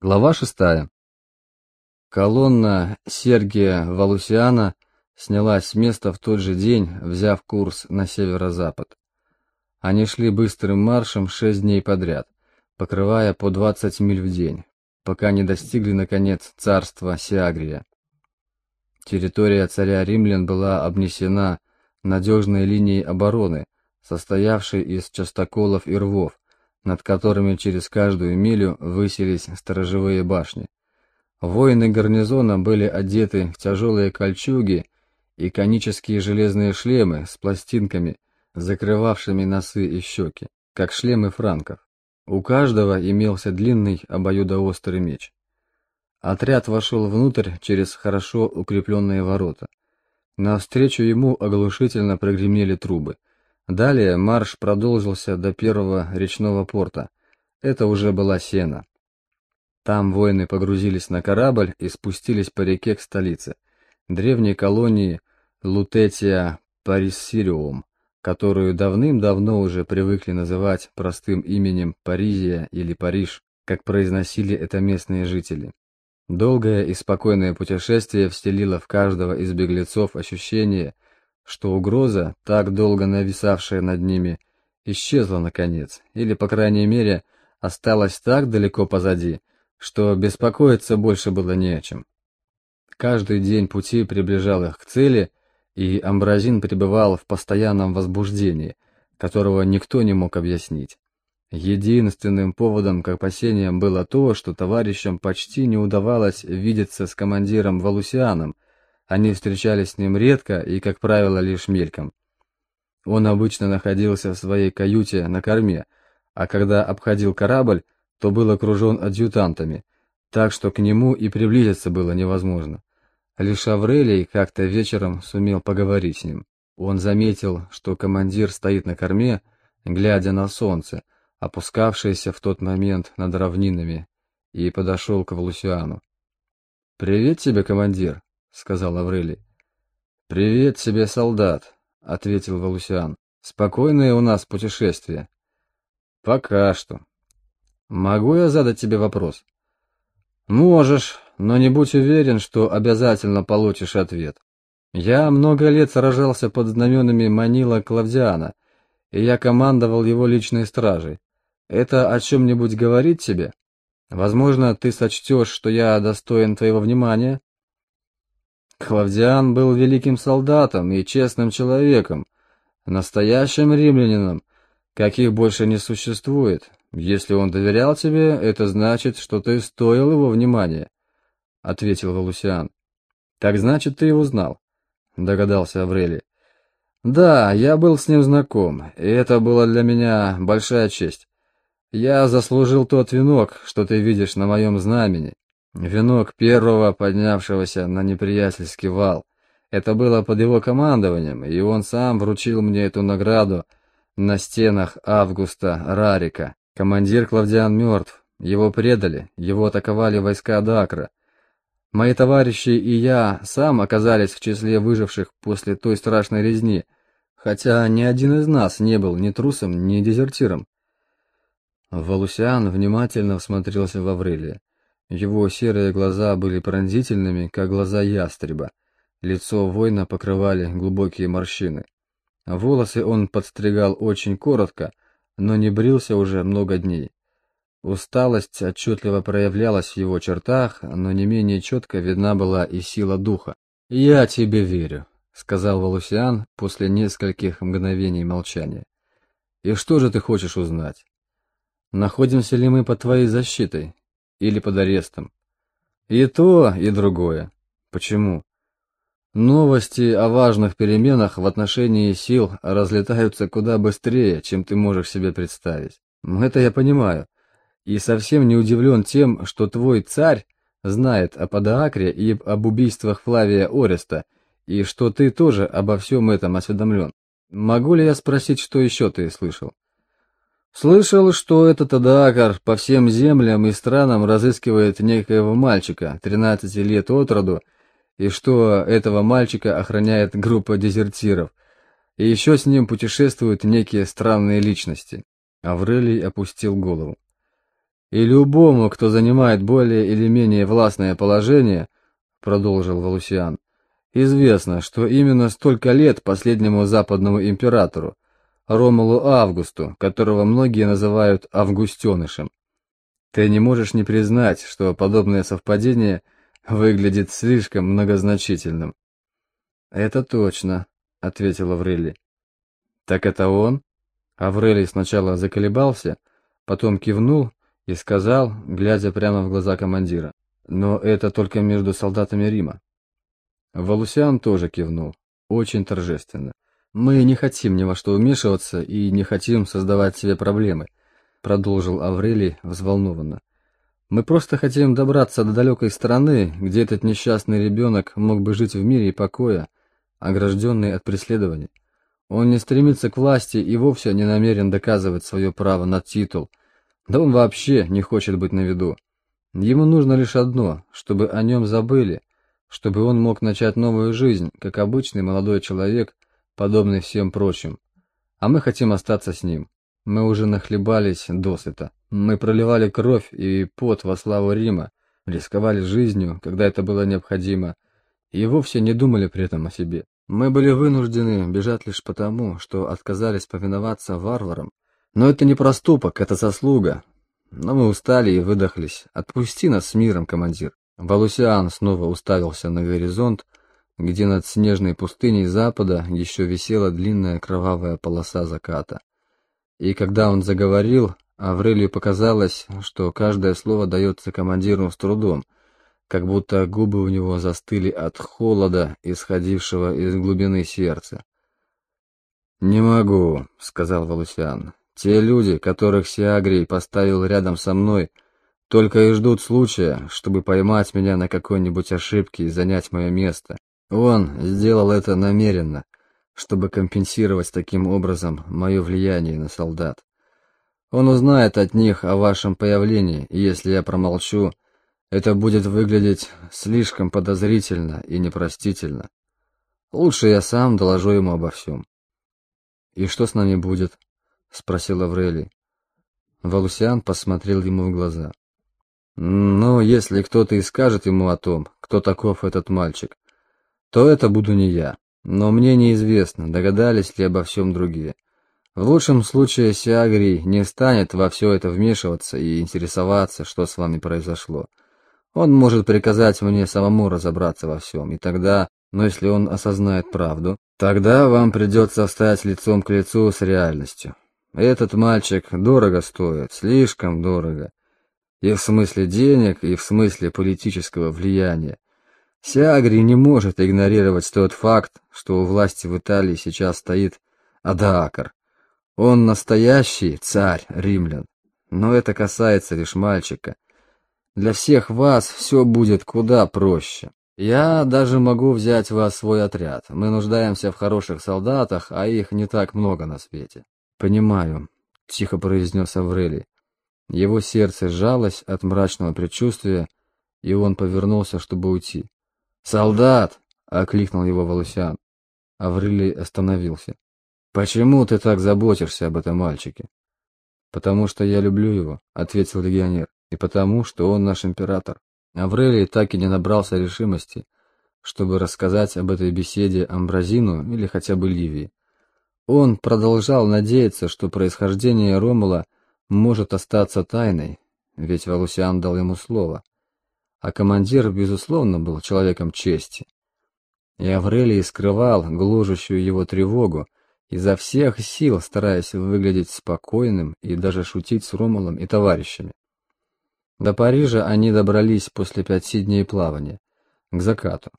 Глава шестая. Колонна Сергия Валусиана снялась с места в тот же день, взяв курс на северо-запад. Они шли быстрым маршем шесть дней подряд, покрывая по 20 миль в день, пока не достигли, наконец, царства Сиагрия. Территория царя римлян была обнесена надежной линией обороны, состоявшей из частоколов и рвов, над которыми через каждую милю высились сторожевые башни. Воины гарнизона были одеты в тяжелые кольчуги и конические железные шлемы с пластинками, закрывавшими носы и щеки, как шлемы франков. У каждого имелся длинный обоюдоострый меч. Отряд вошел внутрь через хорошо укрепленные ворота. Навстречу ему оглушительно прогремели трубы — Далее марш продолжился до первого речного порта. Это уже была Сена. Там воины погрузились на корабль и спустились по реке к столице, древней колонии Лутетия Парисириум, которую давным-давно уже привыкли называть простым именем Паризия или Париж, как произносили это местные жители. Долгое и спокойное путешествие вселило в каждого из беглецов ощущение – что угроза, так долго нависавшая над ними, исчезла наконец, или, по крайней мере, осталась так далеко позади, что беспокоиться больше было не о чем. Каждый день пути приближал их к цели, и Амбразин пребывал в постоянном возбуждении, которого никто не мог объяснить. Единственным поводом к опасениям было то, что товарищам почти не удавалось видеться с командиром Валусианом, они встречались с ним редко и, как правило, лишь мельком. Он обычно находился в своей каюте на корме, а когда обходил корабль, то был окружен адъютантами, так что к нему и приблизиться было невозможно. Лишь Аврелий как-то вечером сумел поговорить с ним. Он заметил, что командир стоит на корме, глядя на солнце, опускавшееся в тот момент над равнинами, и подошел к Валусиану. «Привет тебе, командир», — сказал Аврелий. «Привет тебе, солдат», — ответил Валусиан. «Спокойное у нас путешествие». «Пока что». «Могу я задать тебе вопрос?» «Можешь, но не будь уверен, что обязательно получишь ответ. Я много лет сражался под знаменами Манила Клавдиана, и я командовал его личной стражей. Это о чем-нибудь говорит тебе? Возможно, ты сочтешь, что я достоин твоего внимания?» Клавдиан был великим солдатом и честным человеком, настоящим римлянином, каких больше не существует. Если он доверял тебе, это значит, что ты стоил его внимания, — ответил Валусиан. Так значит, ты его знал, — догадался Аврелий. Да, я был с ним знаком, и это было для меня большая честь. Я заслужил тот венок, что ты видишь на моем знамени. Венок первого, поднявшегося на неприятельский вал. Это было под его командованием, и он сам вручил мне эту награду на стенах Августа Рарика. Командир Клавдиан мертв, его предали, его атаковали войска Дакра. Мои товарищи и я сам оказались в числе выживших после той страшной резни, хотя ни один из нас не был ни трусом, ни дезертиром. Валусиан внимательно всмотрелся в Аврелия. Его серые глаза были пронзительными, как глаза ястреба. Лицо воина покрывали глубокие морщины. Волосы он подстригал очень коротко, но не брился уже много дней. Усталость отчетливо проявлялась в его чертах, но не менее четко видна была и сила духа. «Я тебе верю», — сказал Валусиан после нескольких мгновений молчания. «И что же ты хочешь узнать? Находимся ли мы под твоей защитой? Или под арестом. И то, и другое. Почему? Новости о важных переменах в отношении сил разлетаются куда быстрее, чем ты можешь себе представить. Это я понимаю. И совсем не удивлен тем, что твой царь знает о Падаакре и об убийствах Флавия Ореста, и что ты тоже обо всем этом осведомлен. Могу ли я спросить, что еще ты слышал? Слышал, что этот Адакар по всем землям и странам разыскивает некоего мальчика, 13 лет от роду, и что этого мальчика охраняет группа дезертиров, и еще с ним путешествуют некие странные личности. Аврелий опустил голову. И любому, кто занимает более или менее властное положение, продолжил Валусиан, известно, что именно столько лет последнему западному императору, Ромулу Августу, которого многие называют Августенышем. Ты не можешь не признать, что подобное совпадение выглядит слишком многозначительным. «Это точно», — ответил Аврелий. «Так это он?» Аврелий сначала заколебался, потом кивнул и сказал, глядя прямо в глаза командира. «Но это только между солдатами Рима». Валусиан тоже кивнул, очень торжественно. «Мы не хотим ни во что вмешиваться и не хотим создавать себе проблемы», продолжил Аврелий взволнованно. «Мы просто хотим добраться до далекой страны, где этот несчастный ребенок мог бы жить в мире и покое, огражденный от преследований. Он не стремится к власти и вовсе не намерен доказывать свое право на титул. Да он вообще не хочет быть на виду. Ему нужно лишь одно, чтобы о нем забыли, чтобы он мог начать новую жизнь, как обычный молодой человек, подобный всем прочим. А мы хотим остаться с ним. Мы уже нахлебались досыта. Мы проливали кровь и пот во славу Рима, рисковали жизнью, когда это было необходимо, и вовсе не думали при этом о себе. Мы были вынуждены бежать лишь потому, что отказались повиноваться варварам. Но это не проступок, это заслуга. Но мы устали и выдохлись. Отпусти нас с миром, командир. Валусиан снова уставился на горизонт, где над снежной пустыней запада еще висела длинная кровавая полоса заката. И когда он заговорил, Аврелию показалось, что каждое слово дается командиру с трудом — как будто губы у него застыли от холода, исходившего из глубины сердца. «Не могу», — сказал Валусиан. «Те люди, которых Сиагрий поставил рядом со мной, только и ждут случая, чтобы поймать меня на какой-нибудь ошибке и занять мое место. Он сделал это намеренно, чтобы компенсировать таким образом мое влияние на солдат. Он узнает от них о вашем появлении, и если я промолчу, — это будет выглядеть слишком подозрительно и непростительно. Лучше я сам доложу ему обо всем. «И что с нами будет?» — спросил Аврелий. Валусиан посмотрел ему в глаза. «Но если кто-то и скажет ему о том, кто таков этот мальчик, то это буду не я. Но мне неизвестно, догадались ли обо всем другие. В лучшем случае Сиагрий не станет во все это вмешиваться и интересоваться, что с вами произошло. Он может приказать мне самому разобраться во всем, и тогда, но если он осознает правду, тогда вам придется встать лицом к лицу с реальностью. Этот мальчик дорого стоит, слишком дорого. И в смысле денег, и в смысле политического влияния. Сиагри не может игнорировать тот факт, что у власти в Италии сейчас стоит Адаакар. Он настоящий царь римлян. Но это касается лишь мальчика. Для всех вас все будет куда проще. Я даже могу взять вас в свой отряд. Мы нуждаемся в хороших солдатах, а их не так много на свете. Понимаю, тихо произнес Аврелий. Его сердце сжалось от мрачного предчувствия, и он повернулся, чтобы уйти. «Солдат!» — окликнул его Волосян. Аврелий остановился. «Почему ты так заботишься об этом мальчике?» «Потому что я люблю его», — ответил легионер и потому, что он наш император. Аврелий так и не набрался решимости, чтобы рассказать об этой беседе Амбразину или хотя бы Ливии. Он продолжал надеяться, что происхождение Ромула может остаться тайной, ведь Валусиан дал ему слово. А командир, безусловно, был человеком чести. И Аврелий скрывал гложущую его тревогу, изо всех сил стараясь выглядеть спокойным и даже шутить с Ромулом и товарищами. До Парижа они добрались после пяти дней плавания, к закату,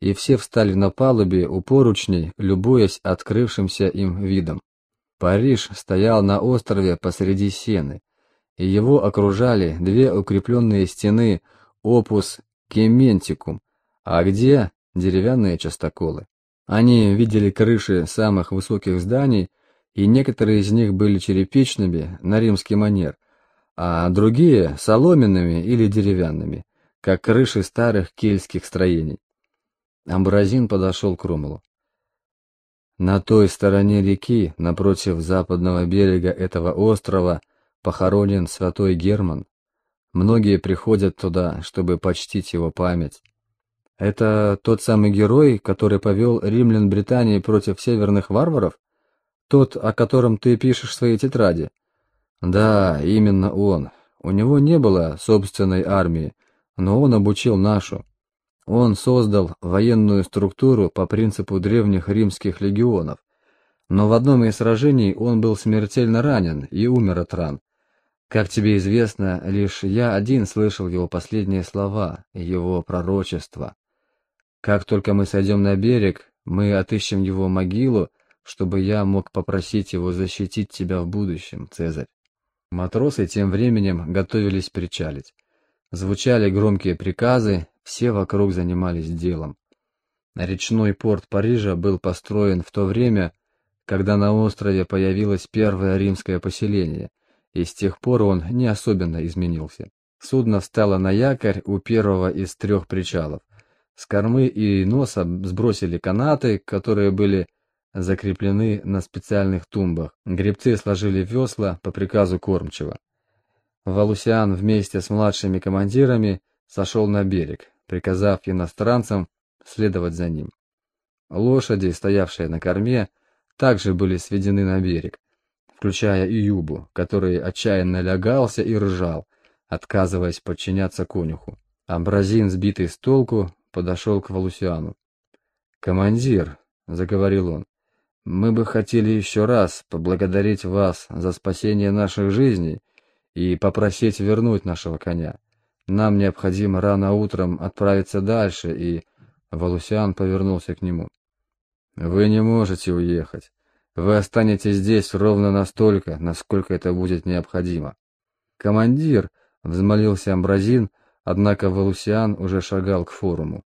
и все встали на палубе у поручней, любуясь открывшимся им видом. Париж стоял на острове посреди сены, и его окружали две укрепленные стены опус кементикум, а где деревянные частоколы. Они видели крыши самых высоких зданий, и некоторые из них были черепичными на римский манер, а другие — соломенными или деревянными, как крыши старых кельтских строений. Амбразин подошел к Ромулу. На той стороне реки, напротив западного берега этого острова, похоронен святой Герман, Многие приходят туда, чтобы почтить его память. Это тот самый герой, который повел римлян Британии против северных варваров? Тот, о котором ты пишешь в своей тетради? Да, именно он. У него не было собственной армии, но он обучил нашу. Он создал военную структуру по принципу древних римских легионов. Но в одном из сражений он был смертельно ранен и умер от ран. Как тебе известно, лишь я один слышал его последние слова, его пророчество. Как только мы сойдем на берег, мы отыщем его могилу, чтобы я мог попросить его защитить тебя в будущем, Цезарь. Матросы тем временем готовились причалить. Звучали громкие приказы, все вокруг занимались делом. Речной порт Парижа был построен в то время, когда на острове появилось первое римское поселение, и с тех пор он не особенно изменился. Судно встало на якорь у первого из трех причалов. С кормы и носа сбросили канаты, которые были закреплены на специальных тумбах. Гребцы сложили весла по приказу кормчего. Валусиан вместе с младшими командирами сошел на берег, приказав иностранцам следовать за ним. Лошади, стоявшие на корме, также были сведены на берег, включая и Юбу, который отчаянно лягался и ржал, отказываясь подчиняться конюху. Амбразин, сбитый с толку, подошел к Валусиану. «Командир», — заговорил он, — «мы бы хотели еще раз поблагодарить вас за спасение наших жизней и попросить вернуть нашего коня. Нам необходимо рано утром отправиться дальше, и...» Валусиан повернулся к нему. «Вы не можете уехать. Вы останетесь здесь ровно настолько, насколько это будет необходимо». «Командир!» — взмолился Амбразин, однако Валусиан уже шагал к форуму.